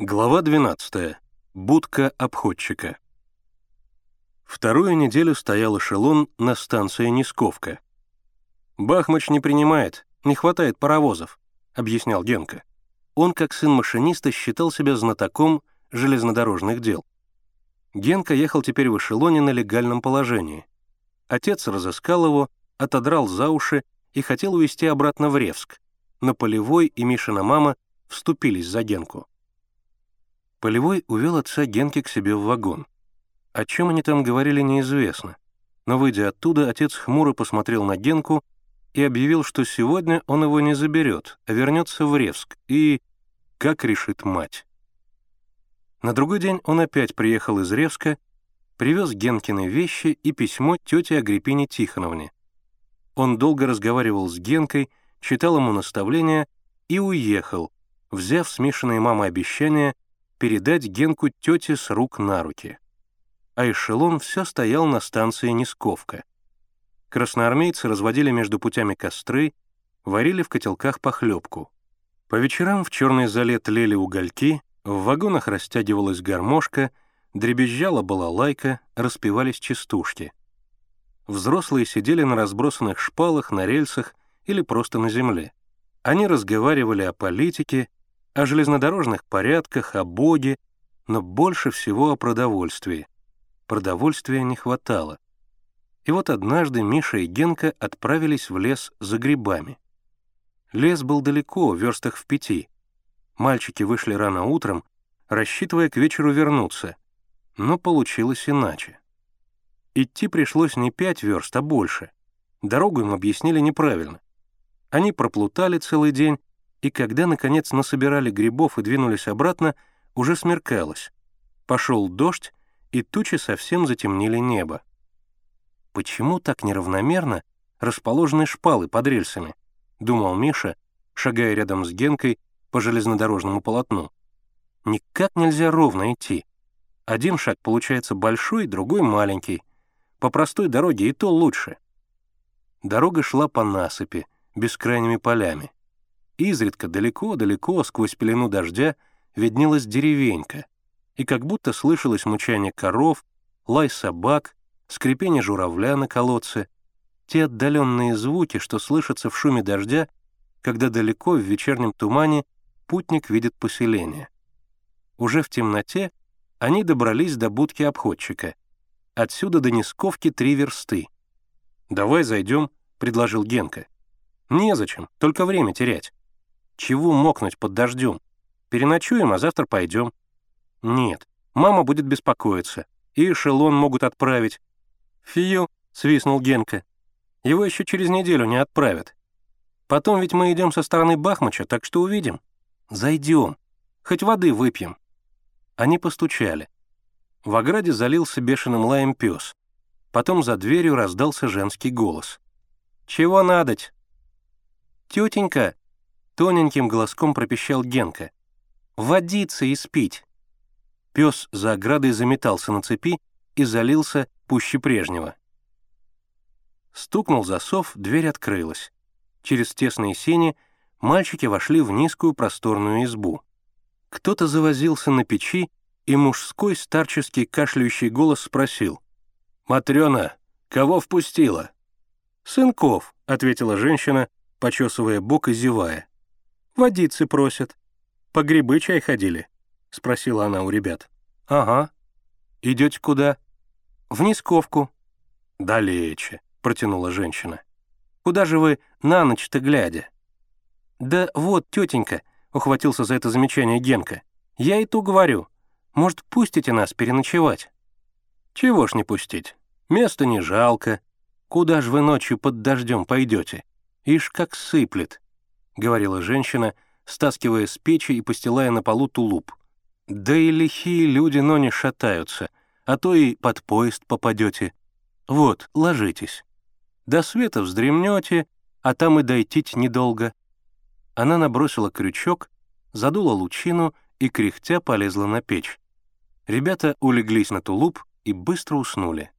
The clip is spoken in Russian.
Глава 12. Будка обходчика. Вторую неделю стоял эшелон на станции Нисковка. «Бахмач не принимает, не хватает паровозов», — объяснял Генка. Он, как сын машиниста, считал себя знатоком железнодорожных дел. Генка ехал теперь в эшелоне на легальном положении. Отец разыскал его, отодрал за уши и хотел увезти обратно в Ревск, но Полевой и Мишина мама вступились за Генку. Полевой увел отца Генки к себе в вагон. О чем они там говорили, неизвестно. Но, выйдя оттуда, отец хмуро посмотрел на Генку и объявил, что сегодня он его не заберет, а вернется в Ревск, и... как решит мать. На другой день он опять приехал из Ревска, привез Генкины вещи и письмо тете Агриппине Тихоновне. Он долго разговаривал с Генкой, читал ему наставления и уехал, взяв с Мишиной мамой обещание — передать Генку тете с рук на руки. А эшелон все стоял на станции Нисковка. Красноармейцы разводили между путями костры, варили в котелках похлебку. По вечерам в черной зале тлели угольки, в вагонах растягивалась гармошка, дребезжала балалайка, распевались частушки. Взрослые сидели на разбросанных шпалах, на рельсах или просто на земле. Они разговаривали о политике, о железнодорожных порядках, о Боге, но больше всего о продовольствии. Продовольствия не хватало. И вот однажды Миша и Генка отправились в лес за грибами. Лес был далеко, в верстах в пяти. Мальчики вышли рано утром, рассчитывая к вечеру вернуться, но получилось иначе. Идти пришлось не пять верст, а больше. Дорогу им объяснили неправильно. Они проплутали целый день, и когда, наконец, насобирали грибов и двинулись обратно, уже смеркалось. Пошел дождь, и тучи совсем затемнили небо. «Почему так неравномерно расположены шпалы под рельсами?» — думал Миша, шагая рядом с Генкой по железнодорожному полотну. «Никак нельзя ровно идти. Один шаг получается большой, другой маленький. По простой дороге и то лучше». Дорога шла по насыпи, бескрайними полями. Изредка далеко-далеко сквозь пелену дождя виднелась деревенька, и как будто слышалось мучание коров, лай собак, скрипение журавля на колодце, те отдаленные звуки, что слышатся в шуме дождя, когда далеко в вечернем тумане путник видит поселение. Уже в темноте они добрались до будки обходчика. Отсюда до Нисковки три версты. «Давай зайдем», — предложил Генка. «Незачем, только время терять». Чего мокнуть под дождем? Переночуем, а завтра пойдем. Нет, мама будет беспокоиться. И эшелон могут отправить. Фию, свистнул Генка. Его еще через неделю не отправят. Потом ведь мы идем со стороны Бахмача, так что увидим. Зайдем. Хоть воды выпьем. Они постучали. В ограде залился бешеным лаем пес. Потом за дверью раздался женский голос. «Чего надоть?» «Тетенька, Тоненьким голоском пропищал Генка. «Водиться и спить!» Пес за оградой заметался на цепи и залился пуще прежнего. Стукнул засов, дверь открылась. Через тесные сени мальчики вошли в низкую просторную избу. Кто-то завозился на печи, и мужской старческий кашляющий голос спросил. «Матрёна, кого впустила?» «Сынков», — ответила женщина, почесывая бок и зевая. «Водицы просят. По грибы чай ходили?» — спросила она у ребят. «Ага. Идете куда?» «В Нисковку». «Далече», — протянула женщина. «Куда же вы на ночь-то глядя?» «Да вот, тетенька», — ухватился за это замечание Генка. «Я и ту говорю. Может, пустите нас переночевать?» «Чего ж не пустить? Места не жалко. Куда ж вы ночью под дождем пойдете? Ишь, как сыплет говорила женщина, стаскивая с печи и постилая на полу тулуп. «Да и лихие люди, но не шатаются, а то и под поезд попадете. Вот, ложитесь. До света вздремнете, а там и дойти недолго». Она набросила крючок, задула лучину и, кряхтя, полезла на печь. Ребята улеглись на тулуп и быстро уснули.